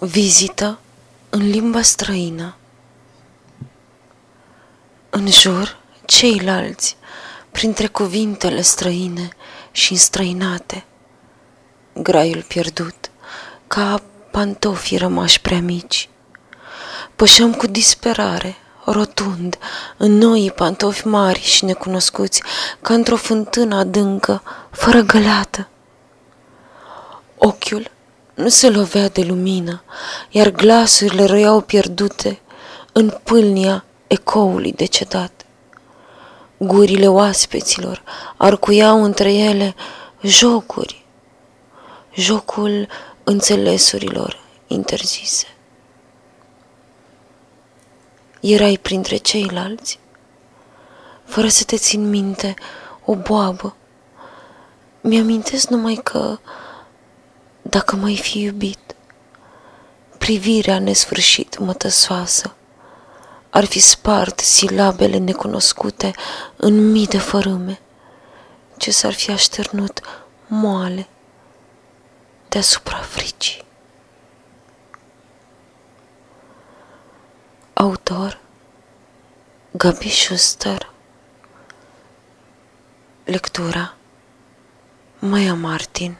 Vizită în limba străină. În jur, ceilalți, printre cuvintele străine și înstrăinate. Graiul pierdut, ca pantofii rămași prea mici. Pășeam cu disperare, rotund, în noi pantofi mari și necunoscuți, ca într-o fântână adâncă, fără găleată. Ochiul nu se lovea de lumină, iar glasurile răiau pierdute în pâlnia ecoului decedat. Gurile oaspeților arcuiau între ele jocuri, jocul înțelesurilor interzise. Erai printre ceilalți, fără să te țin minte, o boabă. Mi-amintesc numai că dacă mai fi iubit. Privirea nesfârșit mătăsoasă ar fi spart silabele necunoscute în mii de fărâme, ce s-ar fi așternut moale deasupra fricii. Autor Gabi Schuster Lectura Maia Martin